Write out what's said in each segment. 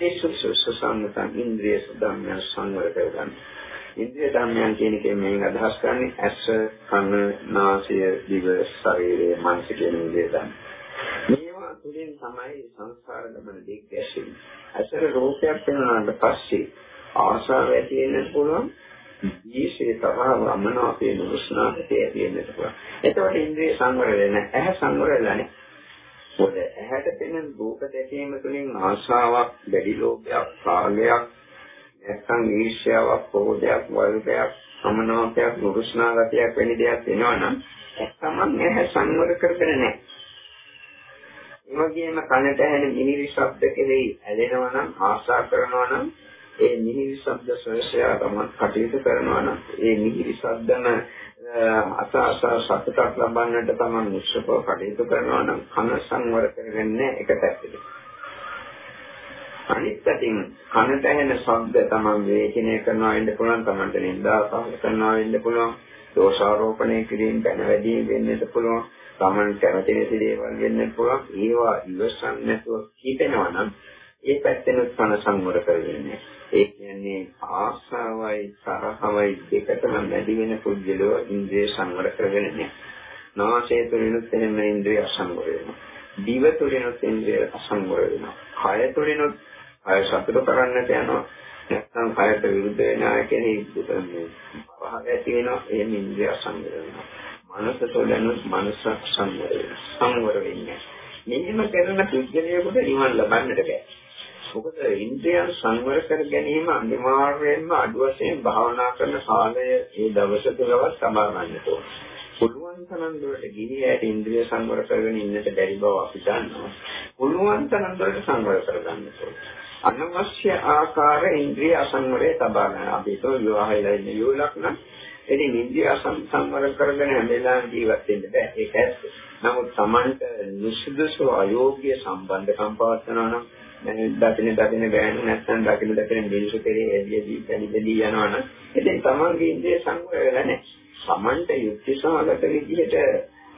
ඒ සුසුසංගතන් ඉන්ද්‍රිය ධර්මයන් සංවර කරගන්න. ඉන්ද්‍රිය ධර්මයන් කියන එකෙන් මේ අදහස් කරන්නේ ඇස, කන, නාසය, දිව, ශරීරය, මනස කියන ඉන්ද්‍රිය ධර්ම. මේවා තුලින් තමයි සංස්කාර ගමන දෙක ඇසෙන්නේ. ඇසට රූපයක් වෙනාට පස්සේ ආශාව ඇති වෙන්න පුළුවන්. ඊසේ තරහ වමනාපේ නුස්නාපේ ඇති වෙන්න පුළුවන්. එතකොට ඉන්ද්‍රිය සංවර වෙන ඇහැ සංවර වෙලා නැහැ. මොකද ඇහැට පෙනෙන රූප දැකීම තුළින් ආශාවක්, දැඩි ලෝභයක්, රාගයක්, නැත්නම් ඊර්ෂ්‍යාවක්, ක්‍රෝධයක්, වෛරයක්, සමනාපයක්, නුරුස්නා ගතියක් වැනි දෙයක් එනවනම් තමන් ඇහැ සංවර කරගෙන නැහැ. ඒ වගේම කනට ඇහෙන මිහිරි ශබ්ද කෙරෙහි ඇලෙනවා නම් ආශා කරනවා නම් ඒ මිහිරි ශබ්ද සොයසයා තමයි කටයුතු කරනවා නම් ඒ මිහිරි ශබ්දම අසාස සතුටක් ලබන්නට තමන් උත්සව කටයුතු කරනවා නම් කන සංවර කරගන්නේ එක පැත්තකට. අනිත් පැතින් කනට ඇහෙන ශබ්ද තමන් වේචනය කරනවා වෙන්න පුළුවන් තමන්ට නින්දා පහල කරනවා වෙන්න පුළුවන් දෝෂාරෝපණය කිරීම බැන වැඩි වෙන්නත් පුළුවන් තමන් කැමති නැති දේවල් වෙන්නත් පුළුවන් ඒවා ඉවසන් නැතුව කීපෙනවා නම් ඒ පැත්තෙනුත් කන සංවර කරගන්නේ ඒ කියන්නේ ආසාවයි තරහවයි දෙකටම වැඩි වෙන පුද්ගලෝ ඉන්ද්‍රිය සංවර කරගෙන නැහැ. නාසය තුළිනුත් එහෙම ඉන්ද්‍රිය අසංවර වෙනවා. දිව තුළිනුත් ඉන්ද්‍රිය අසංවර වෙනවා. කය තුළිනුත් අය සතුට කරන්නට යනවා. නැත්නම් කයට විරුද්ධ වෙන අය කෙනෙක් මේ පහ ඇති වෙනවා. ඒ ඉන්ද්‍රිය අසංවර වෙනවා. මනස තුළිනුත් මනස සංවර වෙනවා. සංවර වෙන්නේ. මෙහෙම කරන පුද්ගලයෙකුට නිවන් ලබන්නට බෑ. මොකද ඉන්ද්‍රියන් සංවර කර ගැනීම අනිවාර්යයෙන්ම අඩු වශයෙන් භාවනා කරන කාලය ඒ දවස තුලවත් සමා ගන්නට ඕන. පුළුවන් තරම් දුරට ගිහියට ඉන්ද්‍රිය සංවර කරගෙන ඉන්නට බැරි බව අපි දන්නවා. පුළුවන් තරම් දුරට සංවර කරගන්න ඕන. අනවශ්‍ය ආකාර ඉන්ද්‍රිය අසංවරය තබා ගන්න. අපි ඒක විවාහයලා ඉන්න යෝලක් නම් ඉතින් ඉන්ද්‍රිය සංවර කරගෙන හැමදාම ජීවත් වෙන්න බෑ. ඒක ඇත්ත. නමුත් Tamanට නිසුදුසු අයෝග්‍ය සම්බන්ධකම් පවත්නවා නම් දකින දකින බෑන නැත්නම් දකින දකින මිනිසු කෙරේ එළියදී පැනිබෙදී යනවනම් ඉතින් තමන්ගේ ඉන්ද්‍රිය සංවර වෙලා නැහැ. තමන්ට යුක්ති සහගත විදිහට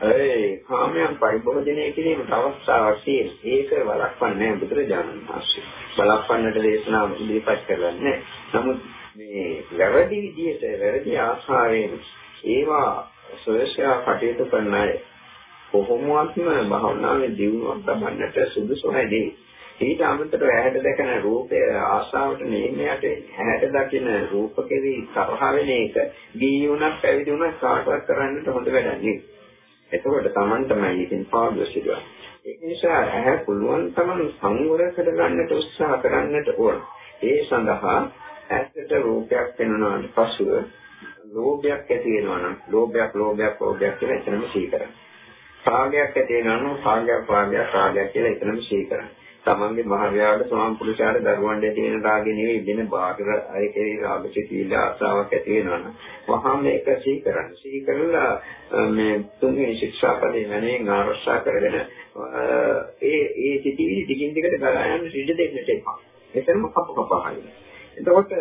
ඒ කාමයන් පරිභෝජනය කිරීමට අවස්ථාවක් තියෙන. ඒක වළක්වන්නේ නැහැ බුදුරජාණන් වහන්සේ. වළක්වන්නට දේශනා ඉදිරිපත් කරන්නේ. නමුත් මේ වැරදි විදිහට වැරදි ආශාවෙන් ඒවා සොයසයා කටයුතු කරන අය කොහොමවත්ම භාවනාවේ දියුණුවක් ලබන්නට සුදුසු නැහැ. ඊට අමතරව ඇහැට දැකන රූපය ආශාවට නේමයට ඇහැට දකින රූප කෙරෙහි තරහ වෙන එක දී වුණත් පැවිදි වුණත් කාටවත් කරන්නට හොඳ වැඩක් නෙවෙයි. එතකොට Taman තමයි ඉතින් පාඩුව සිදුවන්නේ. ඒ නිසා ඇහැ පුළුවන් තරම් සංවර කරගන්නට උත්සාහ කරන්නට ඕන. ඒ සඳහා ඇත්තට රූපයක් වෙනවාට පසුව ලෝභයක් ඇති වෙනවා නම් ලෝභයක් ලෝභයක් ලෝභයක් කියලා එතනම සී කරන්නේ. රාගයක් ඇති වෙනවා නම් රාගයක් රාගයක් රාගයක් කියලා එතනම සී කරන්නේ. තමන්ගේ මහරයාට සමාන් පුරුෂයාට දරුවන් දෙති වෙන රාගෙ නෙවෙයි වෙන බාහිර අය කෙරේ රාග සිතිවිල්ල ආසාවක් ඇති වෙනවනම් වහාම මේක සිහි කරන්න. සිහි කරලා මේ තුන්වෙනි ශික්ෂාපදේ මනෙන් ආරක්ෂා කරගෙන ඒ ඒ සිතිවිලි දිගින් දිගට ගලා යන සිද්ධ දෙන්නට එපා. එතරම් කප කප හරියි. එතකොට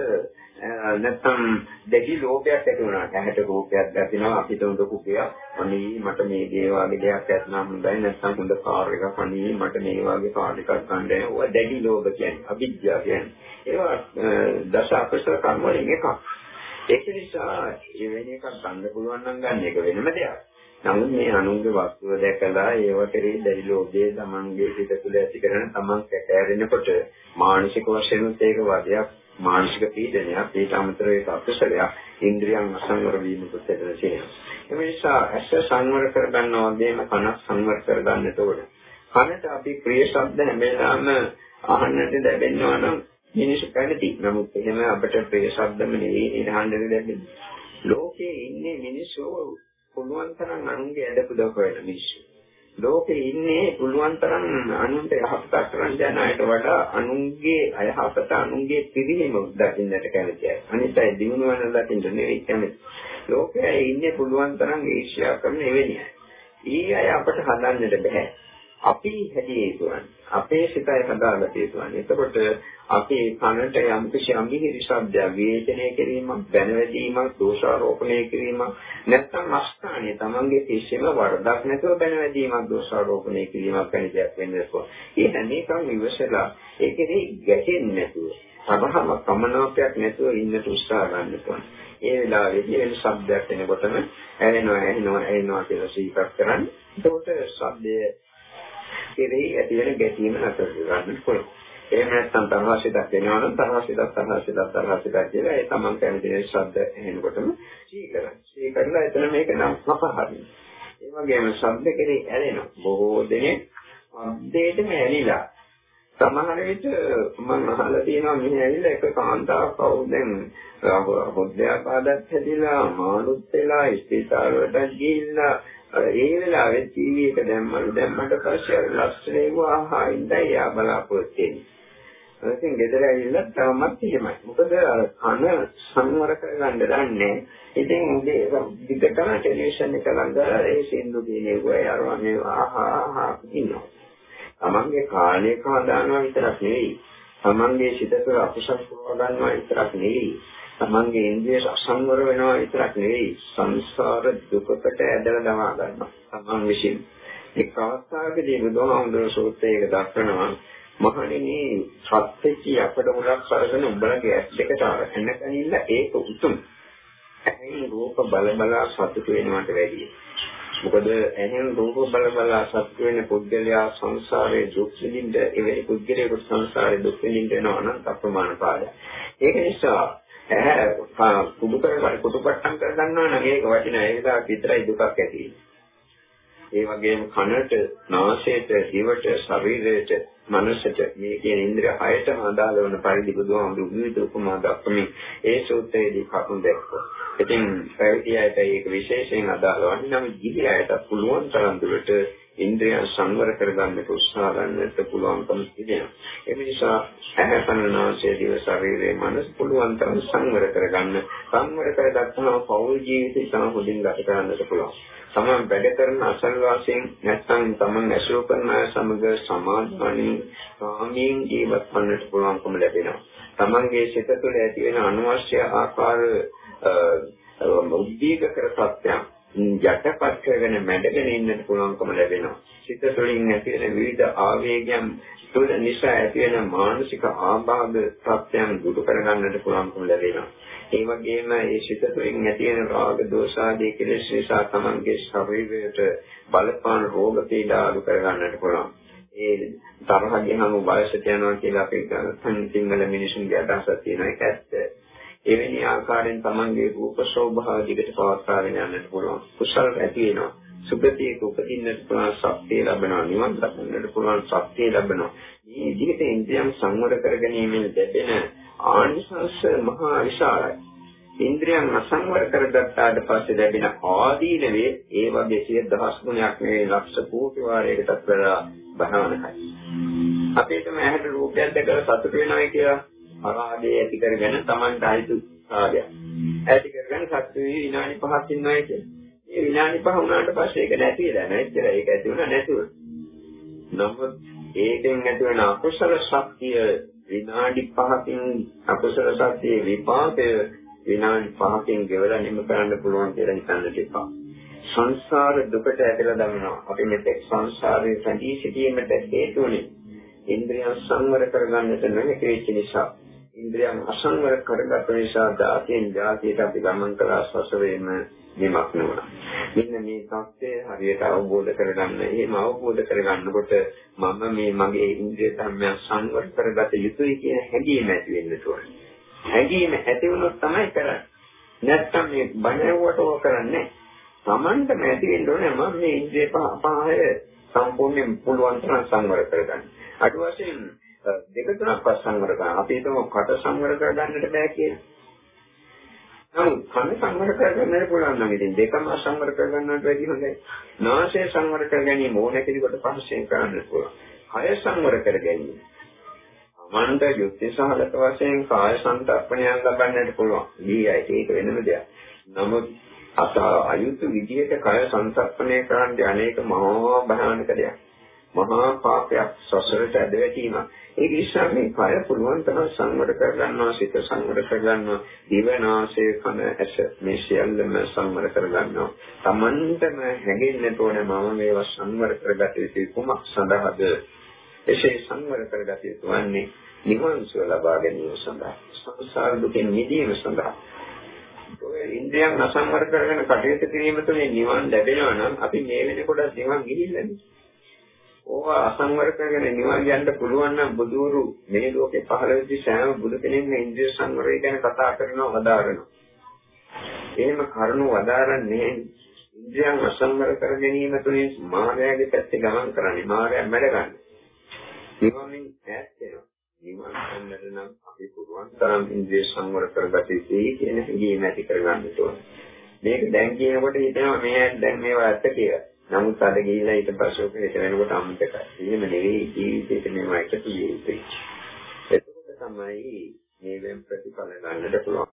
නැත්තම් දෙවි ලෝභයක් ඇති වුණා. ඇහැට රූපයක් දැකිනවා අපිට හොඳ කුපියක්. අනේ මට මේ දේ වගේ දෙයක් ඇත්නම් හොඳයි. නැත්තම් හොඳ කාර් එකක් අනේ මට මේ වගේ කාර් එකක් ගන්න බැහැ. ඔය දෙවි ලෝභ කියන්නේ අවිද්‍යාව කියන්නේ. ඒවා දස අකුසල කර්ම වලින් එකක්. ඒක නිසා එවැනි එකක් ගන්න පුළුවන් නම් ගන්න එක වෙනම දෙයක්. නමුත් මේ අනුන්ගේ වස්තුව දැකලා ඒව කෙරෙහි දැඩි ලෝභය තමන්ගේ සිත තුළ ඇති කරන තමන් කැකෑරෙනකොට මානසික වශයෙන් ඒක වදයක් මානසික පීඩනයක් ඊට අමතරව ඒක අකුසලයක් ඉන්ද්‍රියන් අසංවර වීමකට තියෙනවා. ඒ නිසා ඇස සංවර කරගන්නවා වගේම කන සංවර කරගන්නට ඕනේ. කනට අපි ප්‍රිය ශබ්ද හැම වෙලාවෙම අහන්නට ලැබෙනවා නම් මිනිස්සු කැමති. නමුත් එහෙම අපිට ප්‍රිය ශබ්දම නෙවෙයි අහන්නට ලැබෙන්නේ. ලෝකේ ඉන්නේ මිනිස්සු පුළුවන් තරම් අනුන්ගේ ඇඩ පුදව කරන මිනිස්සු. ලෝකේ ඉන්නේ පුළුවන් තරම් අනුන්ට යහපතක් කරන්න යන අයට වඩා අනුන්ගේ අයහපත අනුන්ගේ පිළිහිම දකින්නට කැමතියි. අනිත් අය දිනු වෙන දකින්න නෙවෙයි කැමති. ලෝකයේ ඉන්නේ පුළුවන් තරම් ඊර්ෂ්‍යා කරන එවැනි අය. ඊ අය අපට හදන්නට බෑ. අපි හැදියේ යුතුයි. අපේ සිතයි හදාගත යුතුයි. එතකොට අපි කනට යම් කිසි අමිහිරි ශබ්දයක් වේදනය කිරීමක්, බැනවැදීමක්, දෝෂාරෝපණය කිරීමක් නැත්නම් අස්ථානීය තමන්ගේ කිසිම වරදක් නැතුව බැනවැදීමක්, දෝෂාරෝපණය කිරීමක් වැනි දෙයක් වෙන්නේ නැහැ. ඒ හැම එකම ඉවසලා ඒකේ ගැටෙන්නේ නැතුව, සබහම කමනාපයක් නැතුව ඉන්නට උත්සාහ ගන්න ඕනේ. ඒ වෙලාවේදී වෙන ශබ්දයක් එනකොටම ඇහෙනවා ඇහෙනවා ඇහෙනවා කියලා සීකර් කරන්නේ. එතකොට ශබ්දය කෙරෙහි ඇති වෙන ගැටීම නතර කරගන්න පුළුවන්. එහෙම නැත්නම් තරහසිතක් වෙනවා නම් තරහසිතක් තරහසිතක් තරහසිතක් කියලා ඒ තමන් කැමති දේ ශබ්ද ඇහෙනකොටම සීකරන. සීකරලා එතන මේක නම් අපහරින. ඒ වගේම ශබ්ද කෙරෙහි ඇලෙනවා. බොහෝ දෙනෙක් ශබ්දයටම ඇලිලා සමහර විට මම අහලා තියෙනවා මෙහි ඇවිල්ලා එක කාන්තාවක් කවුද දැන් හොද්දයාපාදත් හැදිලා මාළුත් වෙලා ස්ථිතාලවලට ගිහිල්ලා ඒ වෙලාවේ ටීවී එක දැම්මලු දැම්මට පස්සේ අර ලස්සනේ වහා ඉඳලා යා බලාපොරොත්තු වෙන්නේ. ඉතින් ගෙදර ඇවිල්ලා තවමත් එහෙමයි. මොකද අර කන සංවර කරගන්න දන්නේ. ඉතින් උදේ දිගටම ටෙලිවිෂන් එක ළඟ ඒ සින්දු දිනේ අරවා මේ ආහා ඉන්නවා. තමන්ගේ කාලය කහදානවා විතරක් නෙවෙයි. තමන්ගේ සිත තුළ අකුසල් පුරව ගන්නවා විතරක් නෙවෙයි. තමන්ගේ ඉන්ද්‍රිය අසංවර වෙනවා විතරක් නෙවෙයි. සංසාර දුකකට ඇදලා දමා ගන්නවා. තමන් විසින්. එක් අවස්ථාවකදී බුදුහාමුදුරුවෝ සූත්‍රයක දක්වනවා මහණෙනි සත්‍යෙච්චි අපට උරක් සරගෙන උඹලගේ ඇස් දෙකට අරගෙන කනින්න ඒක උතුම්. ඇයි රූප බල බලා සතුට වෙනවට වැඩියි. මොකද එහෙන් රූප බල බල සත්‍ය වෙන පුද්ගලයා සංසාරයේ දුක් විඳින්න එවැනි පුද්ගලයෙකුට සංසාරයේ දුක් විඳින්න යන අනන්ත අප්‍රමාණ කාලයක්. ඒක නිසා ඇහැ කුඩු කර කුඩුපට්ටම් කර ගන්නවා නම් ඒක වටිනා ඒ විදිහට විතරයි දුකක් ඇති වෙන්නේ. ඒ වගේම කනට, නාසයට, දිවට, ශරීරයට, මනසට මේ කියන ඉන්ද්‍රිය හයටම අදාළ වන පරිදි බුදුහාමුදුරු විවිධ උපමා දක්වමින් ඒ සූත්‍රයේදී කරුණු දැක්වුවා. ඉතින් පැවිදියට ඒක විශේෂයෙන් අදාළ වන්නේ නම් ගිහියට පුළුවන් තරම් දුරට ඉන්ද්‍රියන් සංවර කරගන්නට උත්සාහ ගන්නට පුළුවන්කම තිබෙනවා. ඒ නිසා ඇහැ කන නාසය දිව ශරීරය මනස පුළුවන් තරම් සංවර කරගන්න. සංවර කරගත්තාම පෞල් ජීවිතය සම හොඳින් ගත කරන්නට පුළුවන්. තමන් වැඩ කරන අසල්වාසීන් නැත්නම් තමන් ඇසුරු කරන අය සමග සමාධිමණින් සාමීන් ජීවත් වන්නට පුළුවන්කම ලැබෙනවා. තමන්ගේ සිත තුළ ඇති වෙන අනවශ්‍ය ආකාර උද්දීකකර සත්‍යයන් යටපත් කරගෙන මැඩගෙන ඉන්නට පුළුවන්කම ලැබෙනවා. සිත තුළින් ඇති වෙන විවිධ ආවේගයන් තුළ නිසා ඇති වෙන මානසික ආබාධ සත්‍යයන් දුරු කරගන්නට පුළුවන්කම ලැබෙනවා. ඒ වගේම ඒ සිත තුළින් ඇති වෙන රාග දෝෂ ආදී කෙලෙස් නිසා තමන්ගේ ශරීරයට බලපාන රෝග පීඩා අඩු කර ගන්නට පුළුවන්. ඒ තරහ ගියහම වයසට යනවා කියලා අපි සිංහල මිනිසුන්ගේ අදහසක් තියෙනවා ඒක ඇත්ත. එවැනි ආකාරයෙන් තමන්ගේ රූප ශෝභාව දිගට පවත්වාගෙන යන්නට පුළුවන්. කුසල ඇති වෙනවා. සුගතියක උපදින්නට පුළුවන් ශක්තිය ලැබෙනවා. නිවන් දකින්නට පුළුවන් ශක්තිය ලැබෙනවා. මේ විදිහට ඉන්ද්‍රියන් සංවර කර ගැනීමෙන් ලැබෙන ආනිසංස මහා විශාලයි. ඉන්ද්‍රියන් අසංවර කරගත්තාට පස්සේ ලැබෙන ආදීනවේ ඒ වගේ සිය දහස් ගුණයක් නෙවෙයි ලක්ෂ කෝටි වාරයකටත් වඩා භයානකයි. අපිට මේ ඇහැට රූපයක් දැකලා සතුට වෙනවා කියලා අරාදේ ඇති කරගෙන Tamanට අයිතු කාර්යයක්. ඇති කරගෙන සතුටු විනාඩි 5ක් ඉන්නවා කියන්නේ. මේ විනාඩි 5 වුණාට පස්සේ ඒක නැති වෙලා නෑ. ඒතර ඒක ඇති වුණා නැතුව. නමුත් ඒකෙන් ඇති වෙන අකුසල ශක්තිය විනාඩි 5කින් අකුසල සත්‍යයේ විපාකය විනාඩි 5කින් ගෙවලා නිම කරන්න පුළුවන් කියලා හිතන්නට එපා. සංසාර දුකට ඇදලා දමනවා. අපි මෙතෙක් සංසාරේ සැදී සිටීමට හේතුුනේ ඉන්ද්‍රියන් සංවර කරගන්නට නොහැකි වෙච්ච නිසා. ඉන්ද්‍රියන් අසංවර කරගත් නිසා ධාතයෙන් ධාතයට අපි ගමන් කළා සසරේම නිමක් නුණා. මෙන්න මේ தත්ත්වය හරියට අවබෝධ කරගන්න. එහෙම අවබෝධ කරගන්නකොට මම මේ මගේ ඉන්ද්‍රිය ධර්මයන් සංවර කරගත යුතුයි කියන හැඟීම ඇති වෙන්න ඕනේ. හැඟීම ඇති වුණොත් තමයි කරන්නේ. නැත්තම් මේ බණවට ඕක කරන්නේ. Tamanට ඇති වෙන්න ඕනේ මම මේ ඉන්ද්‍රිය පහය සම්පූර්ණයෙන් පුළුවන් තරම් සංවර කරගන්න. අඩු වශයෙන් දෙක තුනක් පස් සංවර කරගන්න. අපි හිතමු කට සංවර කරගන්නට බෑ කියලා. නමුත් කන සංවර කරගන්නට පුළුවන් නම් ඉතින් දෙකම සංවර කරගන්නට වැඩි හොඳයි. නාසය සංවර කර ගැනීම ඕන කෙනෙකුට පහසෙන් කරන්න පුළුවන්. කය සංවර කර ගැනීම. මන්ද යුක්ති සහගත වශයෙන් කාය සංතප්පණයක් ලබන්නට පුළුවන්. ඊයයි ඒක වෙනම දෙයක්. නමුත් අත අයුතු විදියට කය සංතප්පණය කරන්න අනේක මහා භයානක දෙයක්. මහා පාපයක් සසරට ඇද වැටීමක්. ඒක නිසා මේ කය පුළුවන් තරම් සංවර කරගන්නවා, සිත සංවර කරගන්නවා, දිවනාසය කන ඇස මේ සියල්ලම සංවර කරගන්නවා. Tamanටම හැඟෙන්නට ඕනේ මම මේවා සංවර කරගත යුතු කුමක් සඳහාද? එසේ සංවර කරගත යුතු වන්නේ නිවන් සුව ලබා ගැනීම සඳහා, සංසාර දුකෙන් මිදීම සඳහා. ඔය ඉන්ද්‍රියන් අසංවර කරගෙන කටයුතු කිරීම තුළින් නිවන් ලැබෙනවා නම් අපි මේ වෙනකොට නිවන් ගිහිල්ලානේ. ඕවා අසංවර කරගෙන නිවන් යන්න පුළුවන් නම් බුදුරු මේ ලෝකේ පහළ වෙච්ච සෑම බුදු කෙනෙක්ම ඉන්ද්‍රිය සංවරය ගැන කතා කරනවා වදාරනවා. එහෙම කරුණු වදාරන්නේ ඉන්ද්‍රියන් අසංවර කර ගැනීම තුළින් මායාවේ පැත්තේ ගමන් කරන්නේ මායාව මැඩගන්න. නිවනින් ඈත් වෙනවා. නිවන් ගන්නට නම් අපි පුරුවන් තරම් ඉන්ද්‍රිය සංවර කරගත යුතුයි කියන හැඟීම ඇති කරගන්න ඕනේ. මේක දැන් කියනකොට හිතෙනවා මේ දැන් මේවා ඇත්ත කියලා. නමුත් අද ගිහිල්ලා ඊට පස්සේ ඔක හිත වෙනකොට අමතකයි. එහෙම නෙවෙයි ජීවිතේට මේවා එකතු වෙ යුතුයි. එතකොට තමයි මේ වෙන ප්‍රතිඵල ගන්නට පුළුවන්.